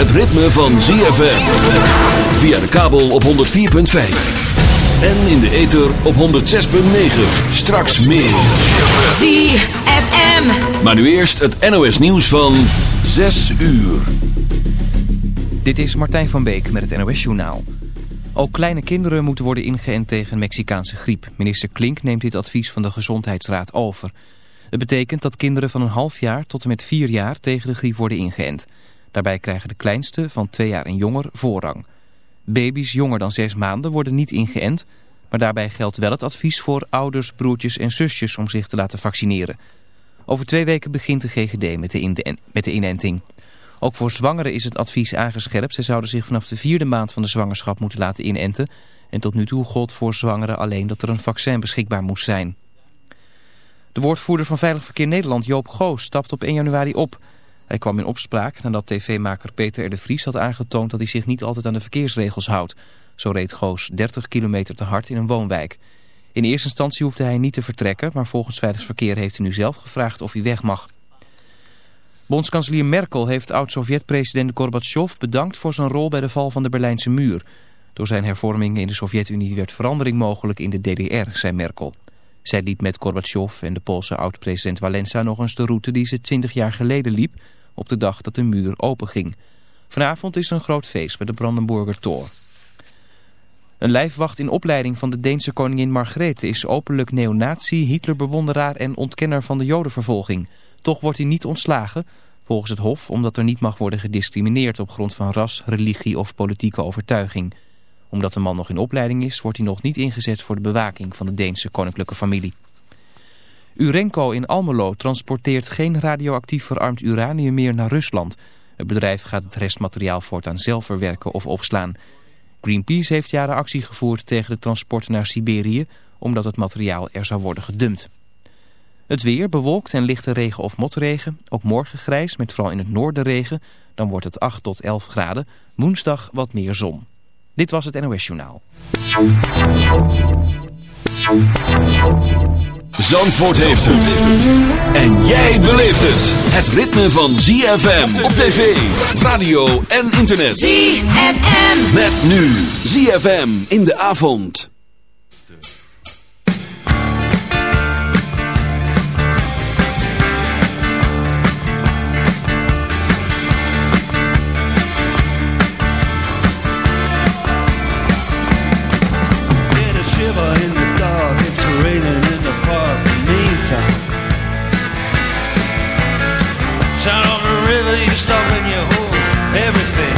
Het ritme van ZFM. Via de kabel op 104.5. En in de ether op 106.9. Straks meer. ZFM. Maar nu eerst het NOS nieuws van 6 uur. Dit is Martijn van Beek met het NOS Journaal. Ook kleine kinderen moeten worden ingeënt tegen Mexicaanse griep. Minister Klink neemt dit advies van de Gezondheidsraad over. Het betekent dat kinderen van een half jaar tot en met vier jaar tegen de griep worden ingeënt. Daarbij krijgen de kleinste van twee jaar en jonger voorrang. Baby's jonger dan zes maanden worden niet ingeënt... maar daarbij geldt wel het advies voor ouders, broertjes en zusjes om zich te laten vaccineren. Over twee weken begint de GGD met de, met de inenting. Ook voor zwangeren is het advies aangescherpt. Zij zouden zich vanaf de vierde maand van de zwangerschap moeten laten inenten. En tot nu toe gold voor zwangeren alleen dat er een vaccin beschikbaar moest zijn. De woordvoerder van Veilig Verkeer Nederland, Joop Goos, stapt op 1 januari op. Hij kwam in opspraak nadat tv-maker Peter R. de Vries had aangetoond dat hij zich niet altijd aan de verkeersregels houdt. Zo reed Goos 30 kilometer te hard in een woonwijk. In eerste instantie hoefde hij niet te vertrekken, maar volgens Veilig Verkeer heeft hij nu zelf gevraagd of hij weg mag. Bondskanselier Merkel heeft oud-Sovjet-president Gorbachev bedankt voor zijn rol bij de val van de Berlijnse muur. Door zijn hervormingen in de Sovjet-Unie werd verandering mogelijk in de DDR, zei Merkel. Zij liep met Gorbachev en de Poolse oud-president Walensa nog eens de route die ze twintig jaar geleden liep, op de dag dat de muur openging. Vanavond is er een groot feest bij de Brandenburger Tor. Een lijfwacht in opleiding van de Deense koningin Margrethe is openlijk neonazi, Hitlerbewonderaar en ontkenner van de jodenvervolging. Toch wordt hij niet ontslagen, volgens het Hof, omdat er niet mag worden gediscrimineerd op grond van ras, religie of politieke overtuiging. Omdat de man nog in opleiding is, wordt hij nog niet ingezet voor de bewaking van de Deense koninklijke familie. Urenco in Almelo transporteert geen radioactief verarmd uranium meer naar Rusland. Het bedrijf gaat het restmateriaal voortaan zelf verwerken of opslaan. Greenpeace heeft jaren actie gevoerd tegen de transporten naar Siberië, omdat het materiaal er zou worden gedumpt. Het weer bewolkt en lichte regen of motregen. Ook morgen grijs met vooral in het noorden regen. Dan wordt het 8 tot 11 graden. Woensdag wat meer zon. Dit was het NOS Journaal. Zandvoort heeft het. En jij beleeft het. Het ritme van ZFM op tv, radio en internet. ZFM. Met nu ZFM in de avond. Get a shiver in the dark, it's raining you stop and you hold everything.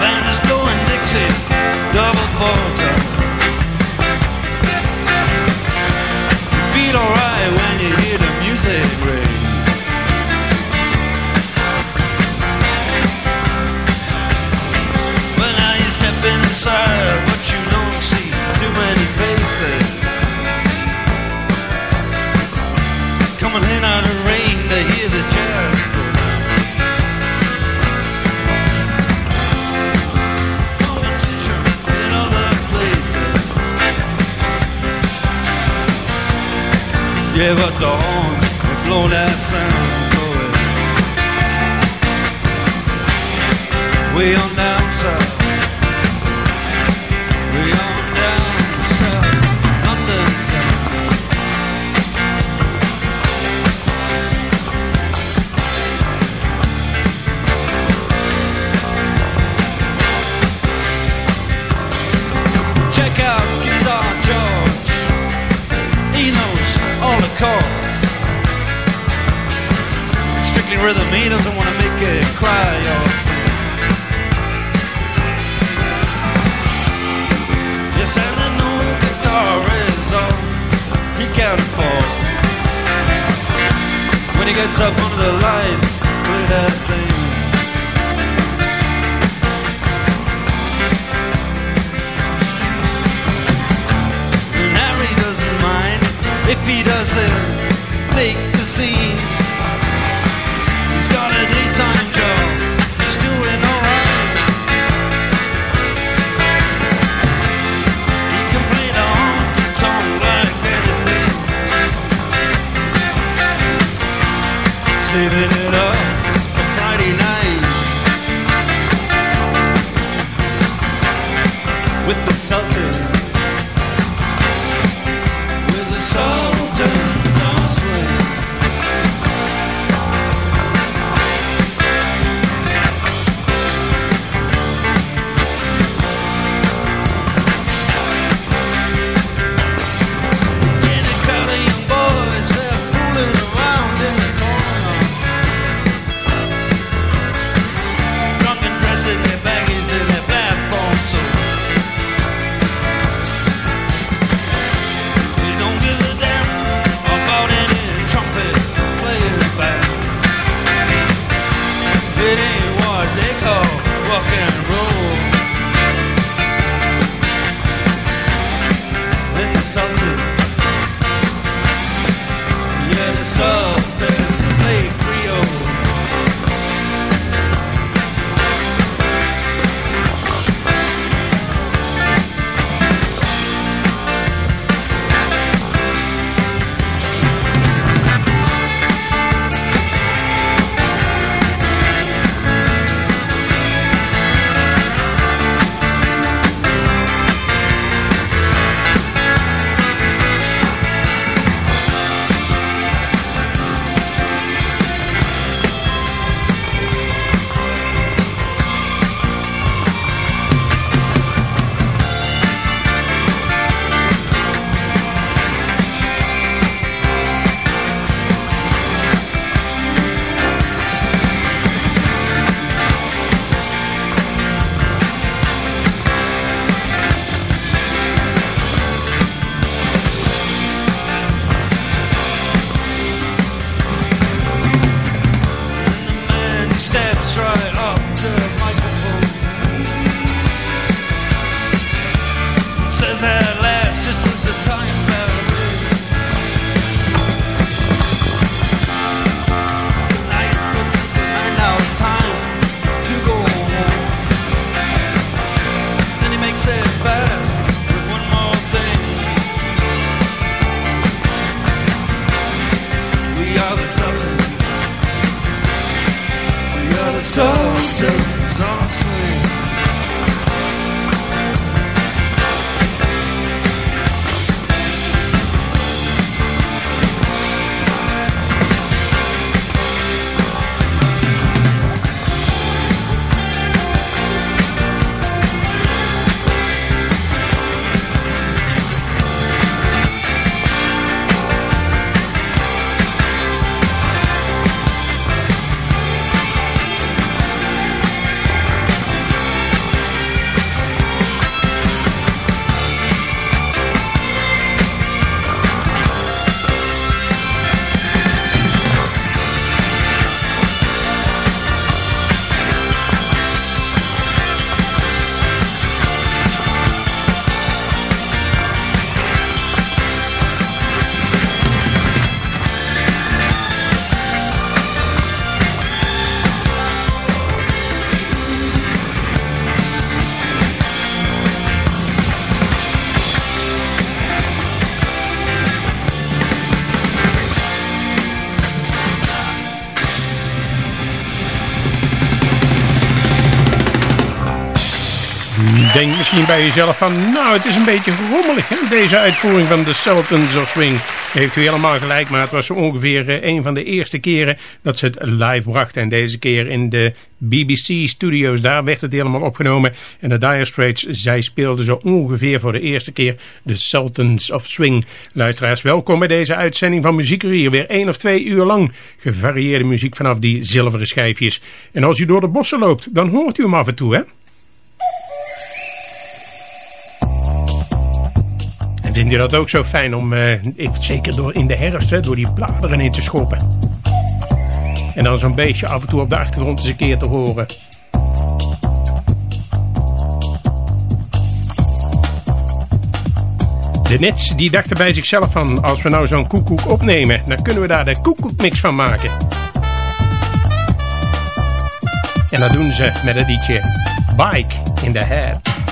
Band is blowing Dixie, double fall time. You feel alright when you hear the music ring. Well, now you step inside, In out of rain to hear the jazz go. In other places. Yeah, but the horns they blow that sound going way on gets up under the lights, play that thing. And Harry doesn't mind if he doesn't misschien bij jezelf van, nou het is een beetje rommelig hè? deze uitvoering van de Sultans of Swing. Heeft u helemaal gelijk, maar het was ongeveer eh, een van de eerste keren dat ze het live brachten. En deze keer in de BBC Studios, daar werd het helemaal opgenomen. En de Dire Straits, zij speelden zo ongeveer voor de eerste keer de Sultans of Swing. Luisteraars, welkom bij deze uitzending van Muziekerier. Weer één of twee uur lang gevarieerde muziek vanaf die zilveren schijfjes. En als u door de bossen loopt, dan hoort u hem af en toe hè. Vind je dat ook zo fijn om, eh, zeker door in de herfst, door die bladeren in te schoppen. En dan zo'n beetje af en toe op de achtergrond eens een keer te horen. De Nets die dachten bij zichzelf van, als we nou zo'n koekoek opnemen, dan kunnen we daar de koekoekmix van maken. En dat doen ze met het liedje Bike in the Head.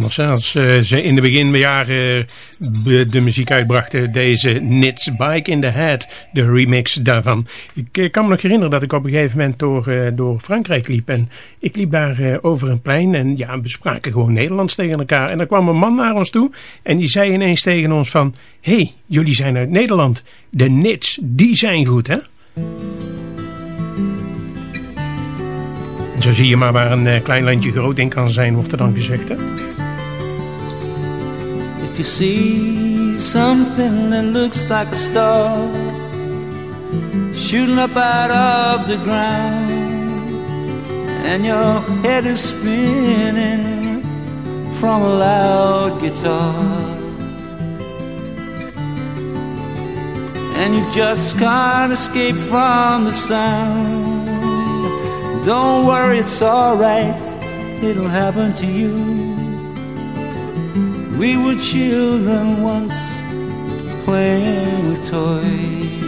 Als uh, ze in de beginjaren de muziek uitbrachten. Deze Nits Bike in the Head. De remix daarvan. Ik uh, kan me nog herinneren dat ik op een gegeven moment door, door Frankrijk liep. En ik liep daar over een plein. En ja, we spraken gewoon Nederlands tegen elkaar. En er kwam een man naar ons toe. En die zei ineens tegen ons van... Hé, hey, jullie zijn uit Nederland. De Nits, die zijn goed hè. Zo zie je maar waar een klein landje groot in kan zijn, wordt er dan gezegd hè. If you see something that looks like a star shooting up out of the ground, and your head is spinning from a loud guitar, and you just can't escape from the sound. Don't worry, it's alright, it'll happen to you. We were children once playing with toys.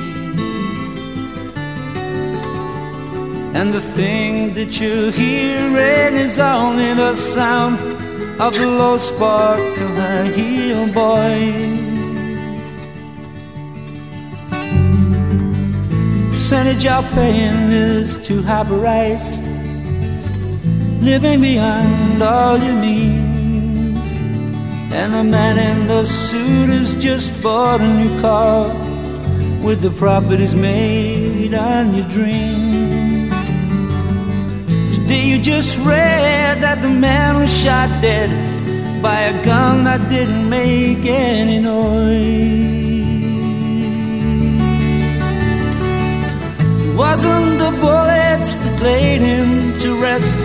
And the thing that you're hearing is only the sound of the low spark of high heel boys. Percentage you're paying is too high priced, living beyond all your means. And the man in the suit has just bought a new car with the profit he's made on your dreams. Today you just read that the man was shot dead by a gun that didn't make any noise. It wasn't the bullets that laid him to rest,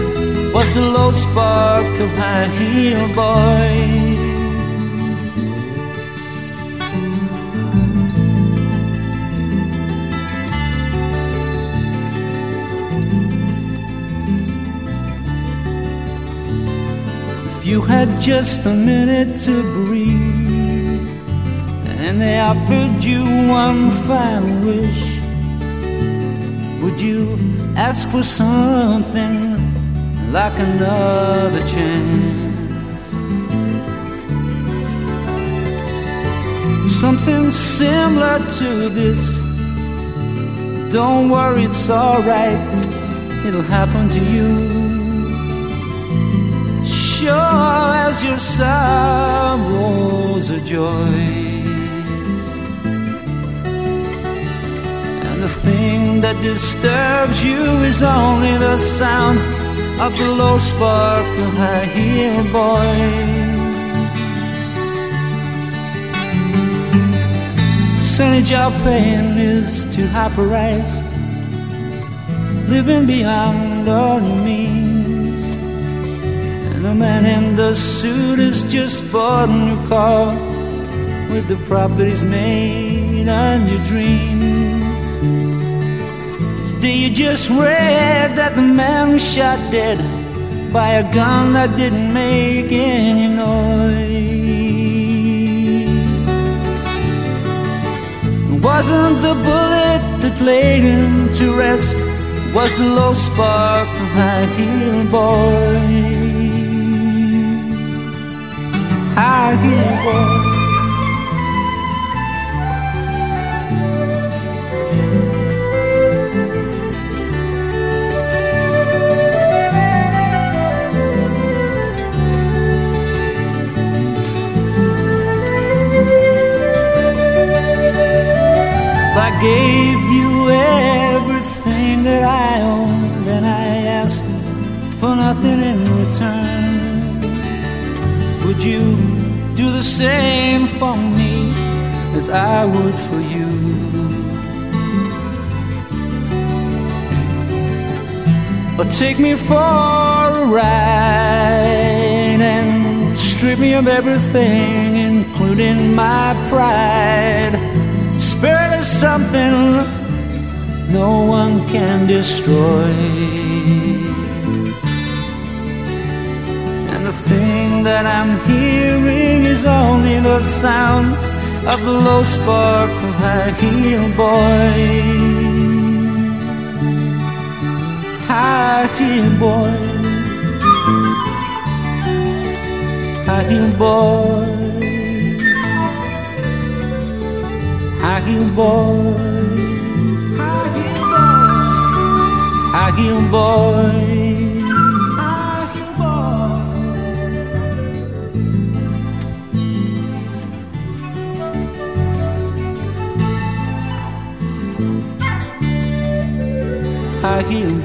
was the low spark of high heel boy. You had just a minute to breathe, and they offered you one final wish, would you ask for something like another chance? Something similar to this. Don't worry, it's alright, it'll happen to you sure as your sorrows are joys. And the thing that disturbs you is only the sound of the low spark of high heel boys. Percentage of pain is too high priced, living beyond all you mean. And the man in the suit has just bought a new car with the properties made on your dreams. Today you just read that the man was shot dead by a gun that didn't make any noise. It wasn't the bullet that laid him to rest, was the low spark of high heel boy. I gave you everything that I own, then I asked for nothing in return. Would you do the same for me as I would for you? Or take me for a ride and strip me of everything, including my pride. Spirit is something no one can destroy. That I'm hearing is only the sound of the low spark of high heel boy. High heel boy. High heel boy. High heel boy. High heel boy. high heel boys, high heel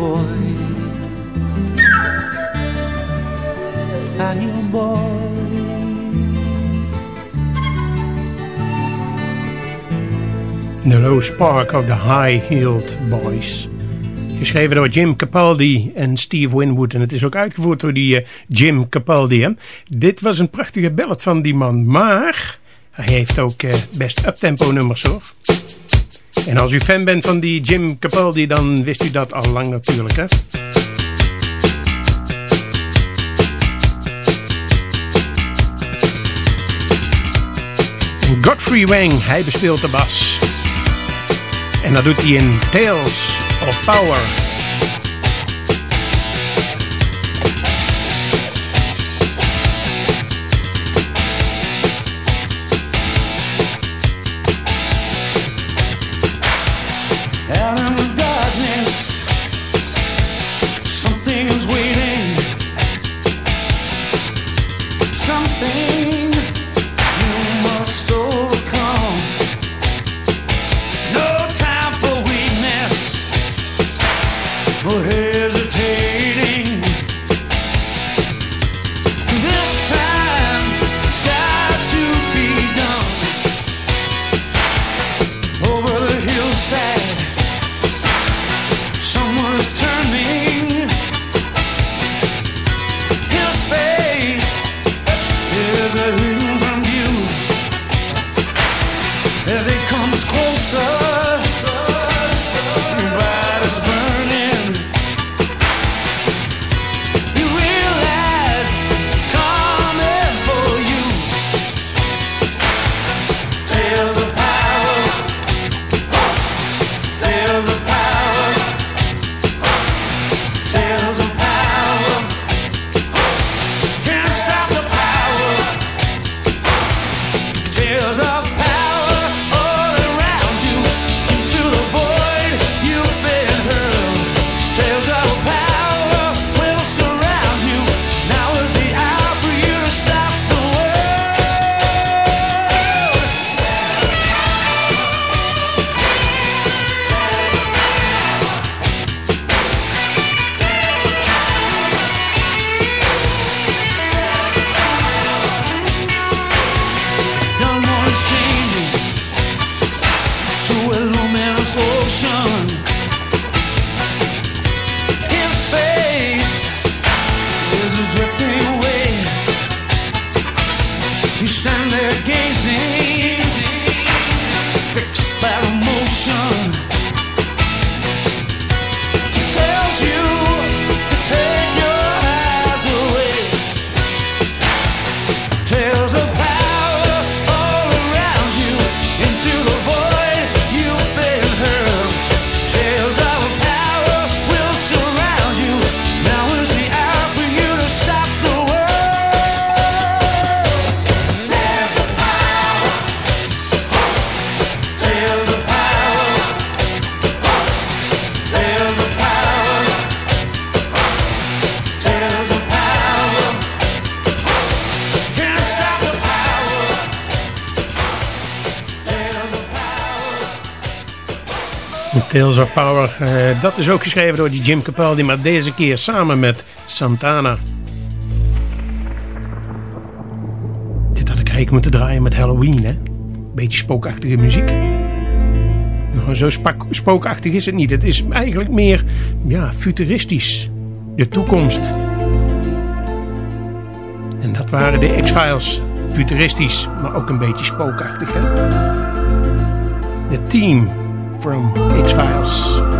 boys. The Low Spark of the High-Heeled Boys. Geschreven door Jim Capaldi en Steve Winwood. En het is ook uitgevoerd door die uh, Jim Capaldi. Hè? Dit was een prachtige ballad van die man. Maar hij heeft ook uh, best uptempo nummers hoor. En als u fan bent van die Jim Capaldi, dan wist u dat al lang natuurlijk, hè? Godfrey Wang, hij bespeelt de bas. En dat doet hij in Tales of Power. Tales of Power, uh, dat is ook geschreven door die Jim Capaldi, maar deze keer samen met Santana. Dit had ik eigenlijk moeten draaien met Halloween, hè? Beetje spookachtige muziek. Nou, zo spookachtig is het niet. Het is eigenlijk meer, ja, futuristisch. De toekomst. En dat waren de X-Files. Futuristisch, maar ook een beetje spookachtig, hè? The Team from X-Files.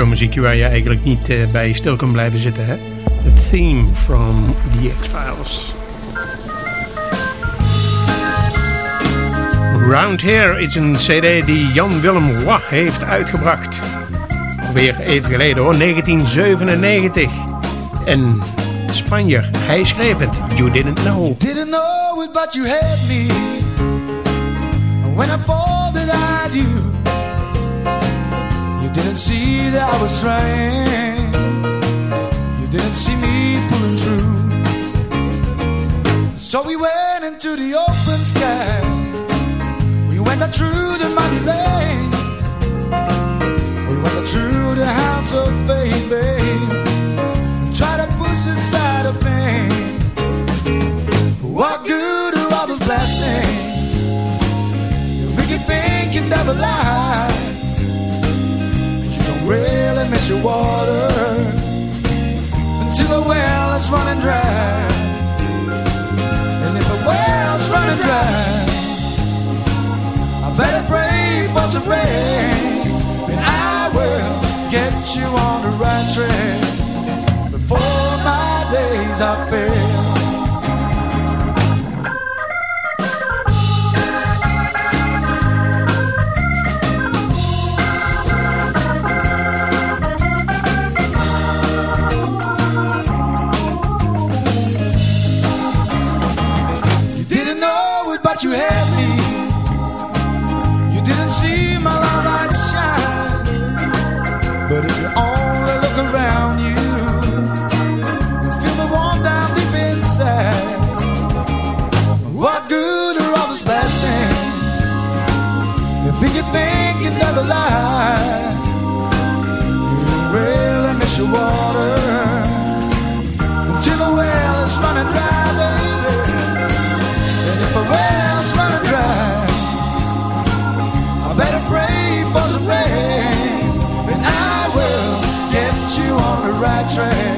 Zo'n muziekje waar je eigenlijk niet uh, bij stil kan blijven zitten. Hè? The theme from The X-Files. Round Here is een cd die Jan Willem Wah heeft uitgebracht. Alweer even geleden hoor, 1997. En Spanjer, hij schreef het. You didn't know. You didn't know but you had me. When I thought that I do. Didn't see that I was trying. You didn't see me pulling through. So we went into the open sky. We went out through the muddy lanes. We went out through the house of faith, babe. Tried to push aside of pain. What good are all those blessings? If we could think never lie really miss your water. Until the well is running dry. And if the well's running dry, I better pray for some rain. And I will get you on the right track before my days are filled. You had the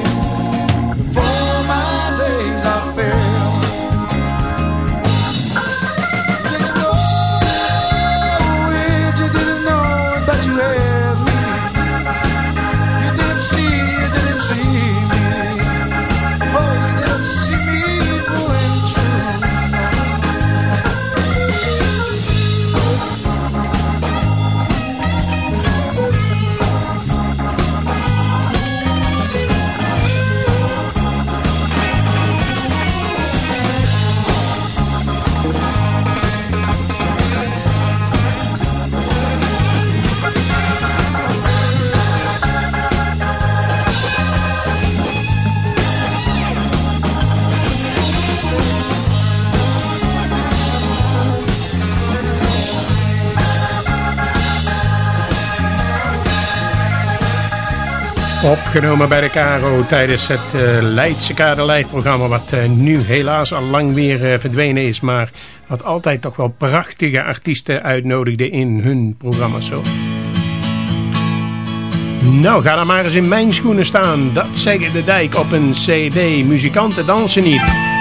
Opgenomen bij de Caro tijdens het uh, Leidse Kaderlijfprogramma. Wat uh, nu helaas al lang weer uh, verdwenen is. Maar wat altijd toch wel prachtige artiesten uitnodigde in hun programma's zo. Nou, ga dan maar eens in mijn schoenen staan. Dat zeggen de dijk op een cd. Muzikanten dansen niet.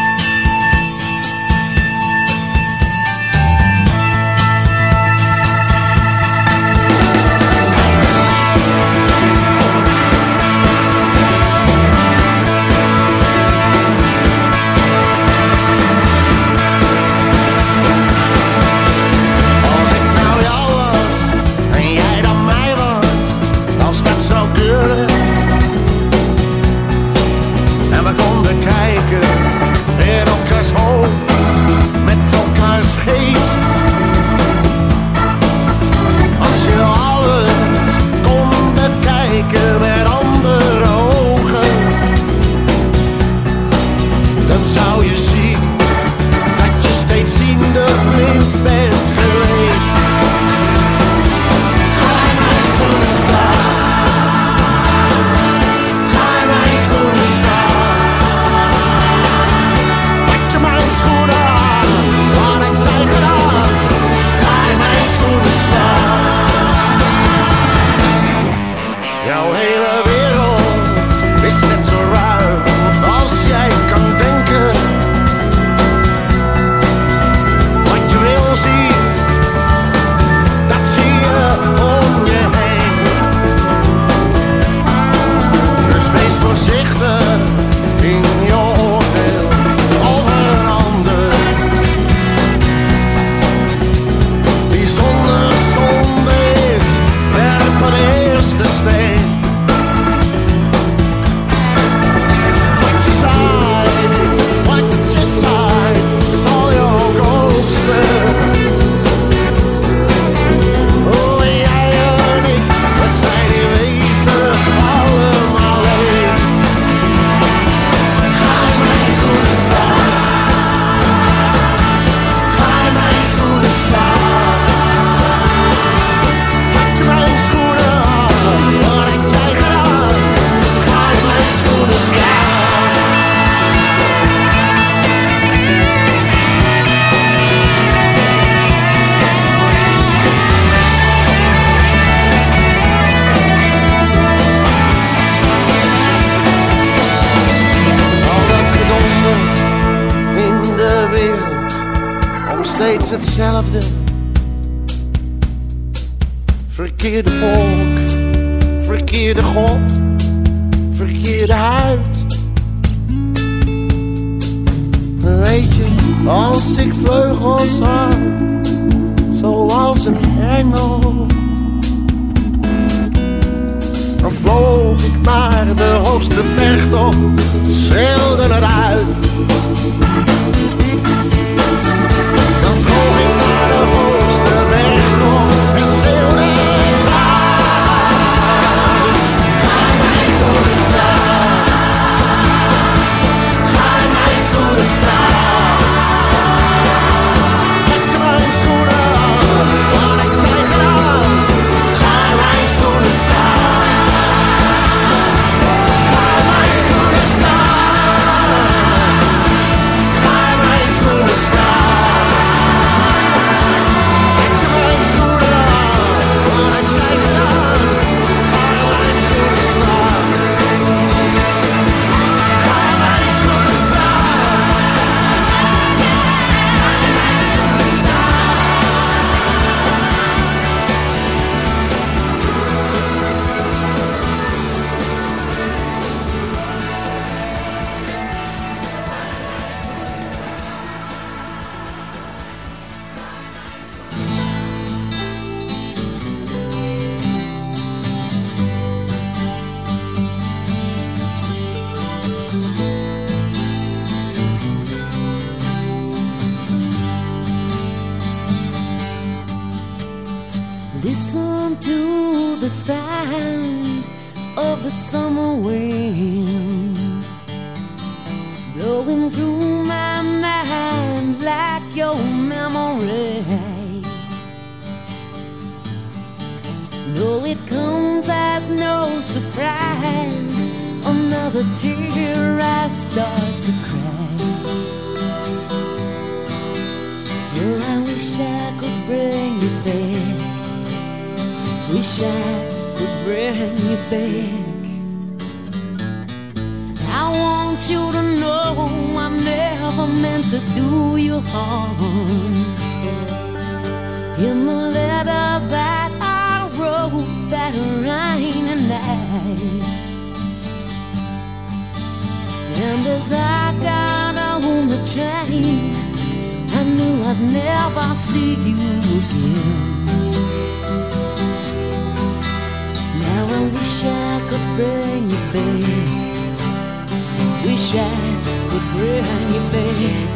behind your back.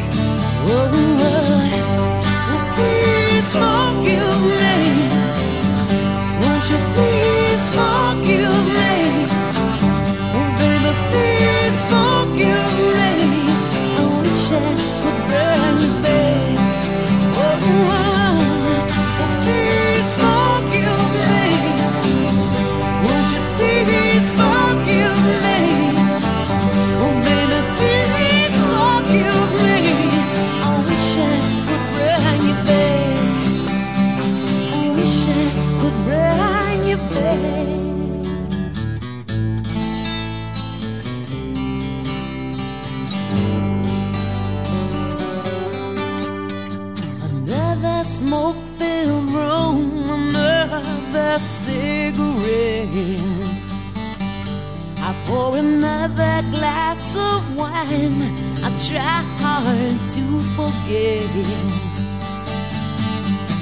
Whoa, whoa. time I try hard to forget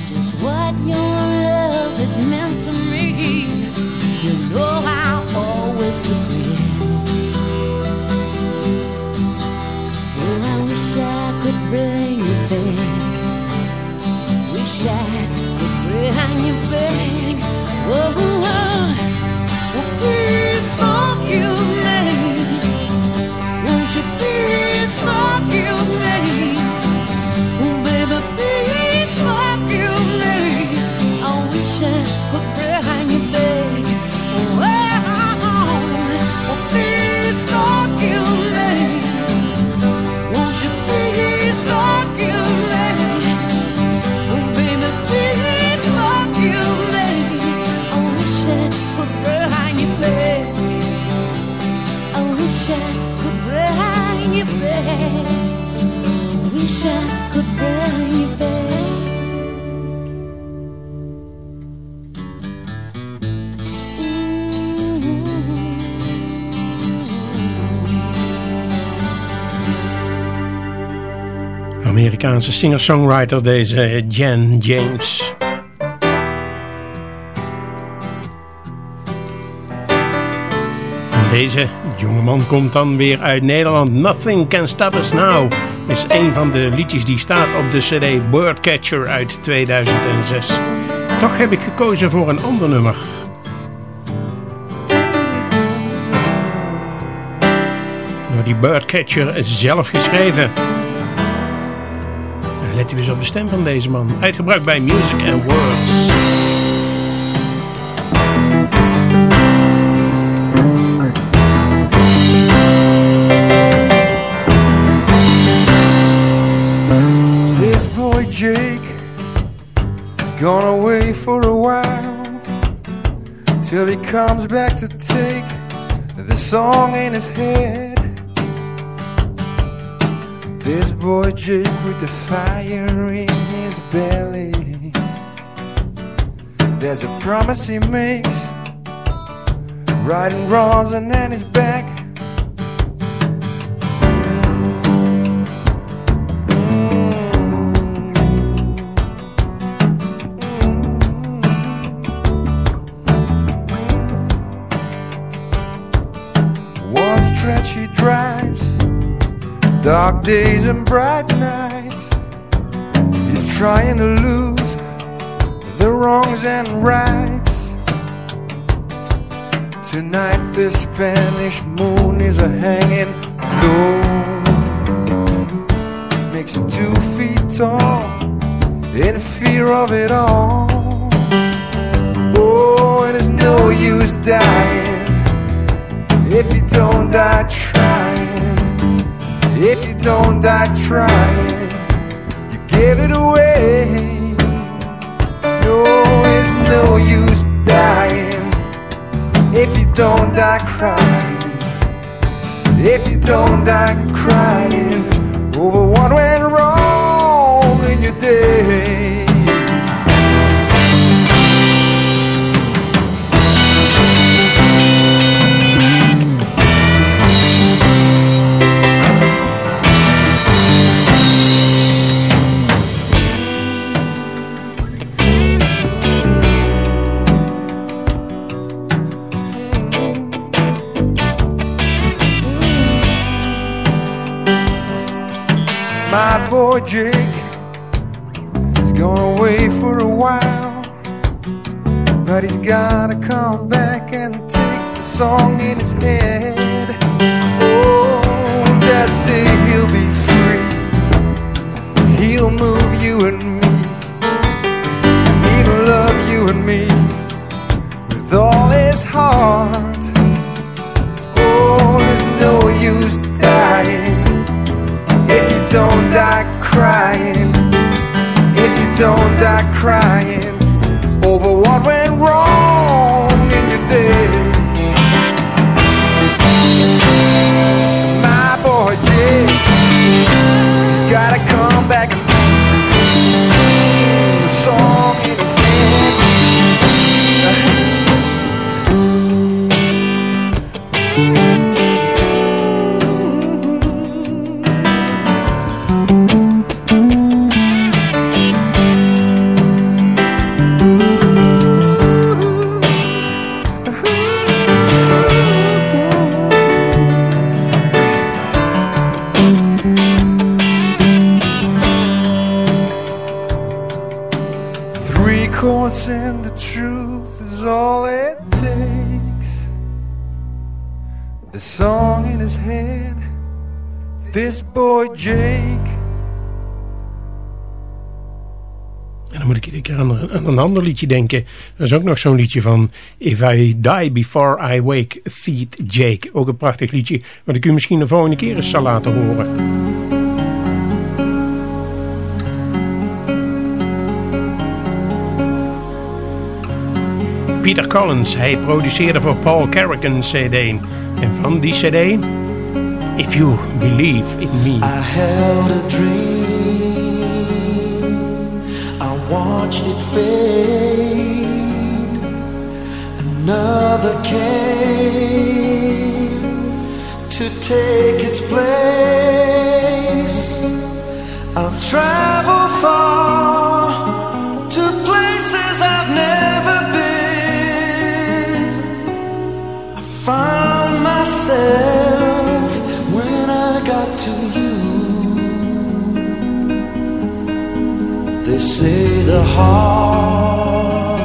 just what your love has meant to me. You know I always will. Amerikaanse singer-songwriter deze eh, Jan James. En deze jongeman komt dan weer uit Nederland. Nothing can stop us now is een van de liedjes die staat op de cd Birdcatcher uit 2006. Toch heb ik gekozen voor een ander nummer. Door die Birdcatcher zelf geschreven. Let u eens op de stem van deze man. Uitgebruikt bij Music and Words. He comes back to take the song in his head. This boy Jake with the fire in his belly. There's a promise he makes, riding wrongs and then he's back. Dark days and bright nights. He's trying to lose the wrongs and rights. Tonight, the Spanish moon is a hanging low. Makes him two feet tall in fear of it all. Oh, and it's no use dying if you don't die. If you don't die trying, you give it away. No, it's no use dying if you don't die crying. If you don't die crying over what went wrong in your days. Gotta come back and take the song in his head. Oh, that day he'll be free. He'll move you and me, even love you and me with all his heart. Ander liedje denken. Er is ook nog zo'n liedje van If I Die Before I Wake, Feed Jake. Ook een prachtig liedje, wat ik u misschien de volgende keer eens zal laten horen. Peter Collins, hij produceerde voor Paul Carrick cd. En van die cd, If You Believe in Me. I held a dream. watched it fade. Another came to take its place. I've traveled far to places I've never been. I found myself. They say the heart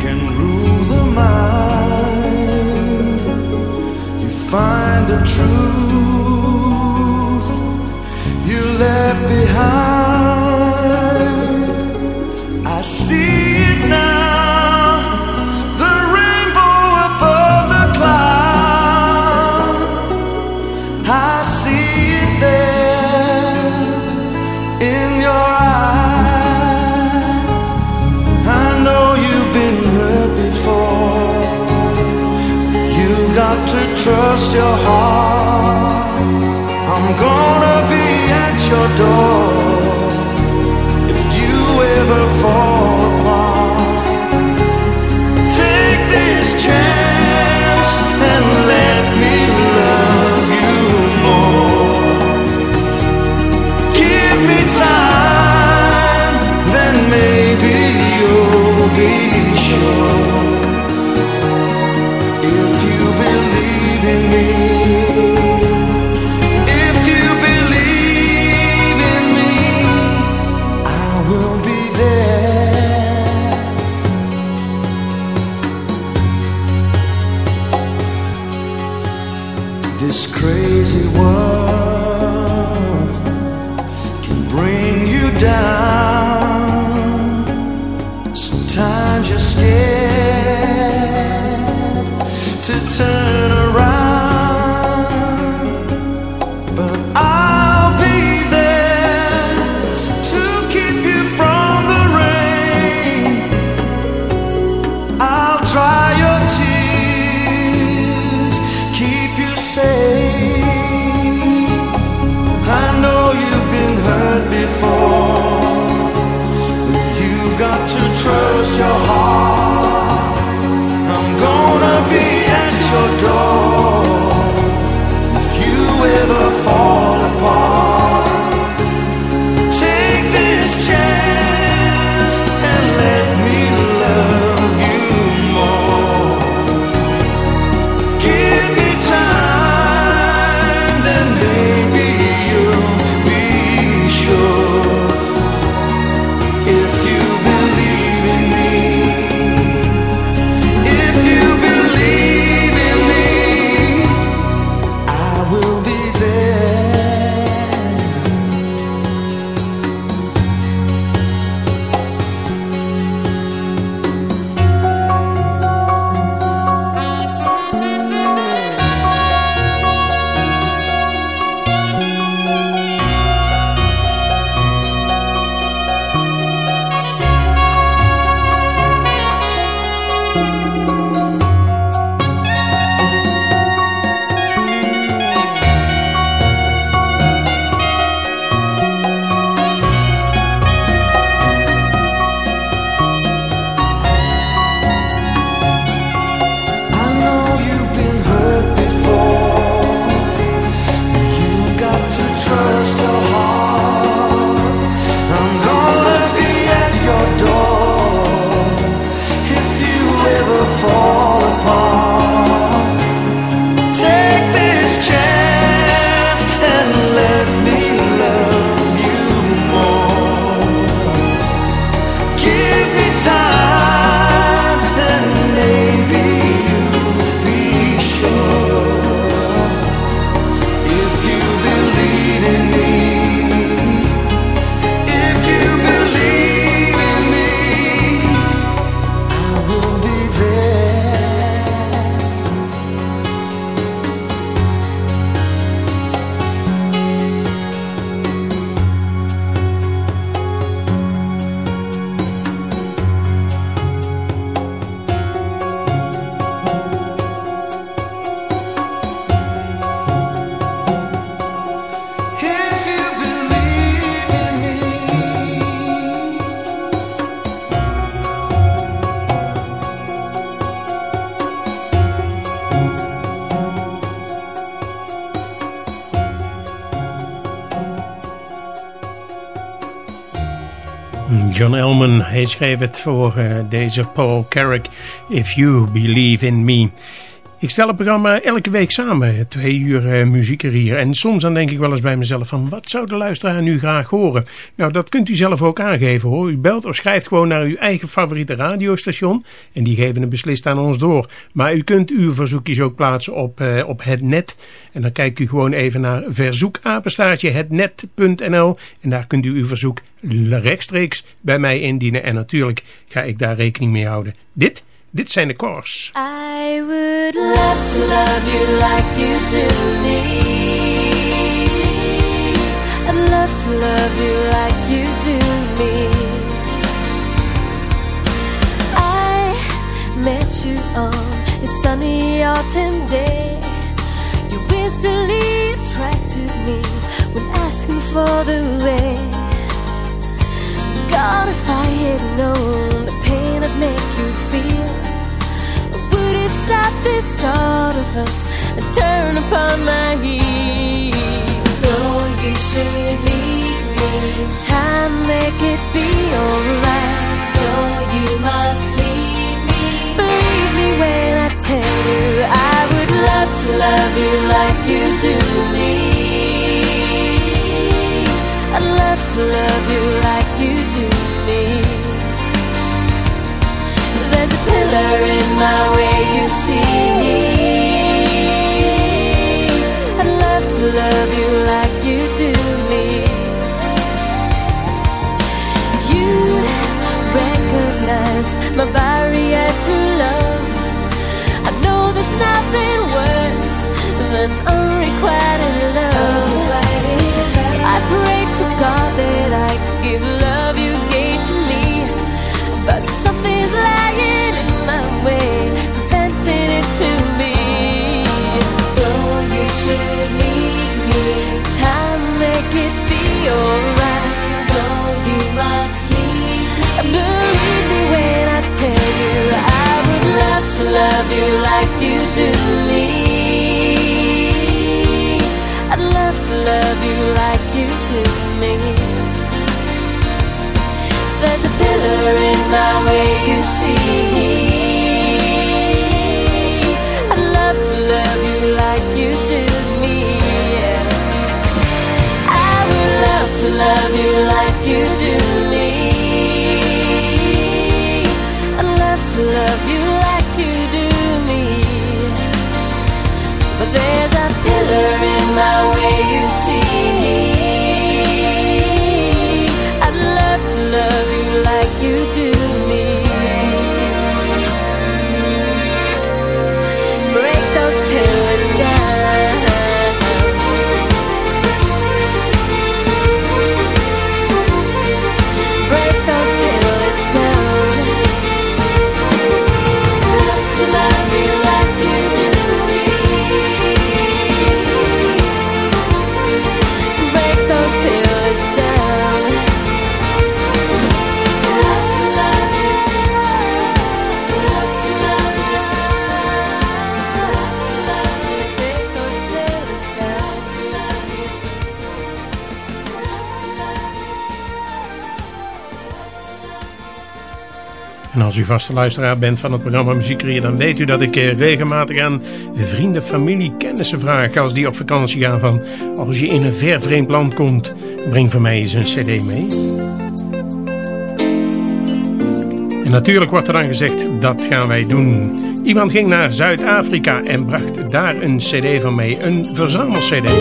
can rule the mind. You find the truth you left behind. I see. door. dry your tears, keep you safe. I know you've been hurt before, but you've got to trust your heart. I'm gonna be at your door. Hij schreef het voor uh, deze Paul Carrick, If You Believe in Me. Ik stel het programma elke week samen, twee uur uh, muziek er hier. En soms dan denk ik wel eens bij mezelf van, wat zou de luisteraar nu graag horen? Nou, dat kunt u zelf ook aangeven hoor. U belt of schrijft gewoon naar uw eigen favoriete radiostation en die geven het beslist aan ons door. Maar u kunt uw verzoekjes ook plaatsen op, uh, op het net. En dan kijkt u gewoon even naar verzoekapenstaartje hetnet.nl en daar kunt u uw verzoek rechtstreeks bij mij indienen. En natuurlijk ga ik daar rekening mee houden. Dit Dit zijn de chorus. I would love to love you like you do me. I'd love to love you like you do me. I met you on a sunny autumn day. You instantly attracted me when asking for the way. God, if I had known make you feel would have stopped this start of us and turn upon my heel. No, you should leave me. Time make it be alright. No, you must leave me. Believe me when I tell you I would love to love you like you do me. I'd love to love you like you pillar in my way, you see. I'd love to love you like you do me. You recognized my barrier to love. I know there's nothing worse than unrequited love. So I pray to God that I give love love to love you like you do me. I'd love to love you like you do me. There's a pillar in my way, you see. To love you like you do als u vaste luisteraar bent van het programma Muziekrier, dan weet u dat ik eh, regelmatig aan vrienden, familie, kennissen vraag als die op vakantie gaan van als je in een ver vreemd land komt, breng voor mij eens een cd mee. En natuurlijk wordt er dan gezegd, dat gaan wij doen. Iemand ging naar Zuid-Afrika en bracht daar een cd van mee, een verzamel-cd.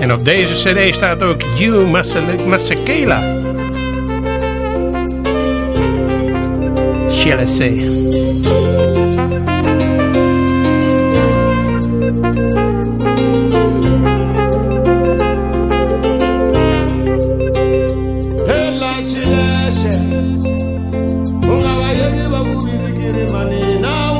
En op deze cd staat ook You Masekela. Hela chileshe Ungawayeki bakubizikiri mani na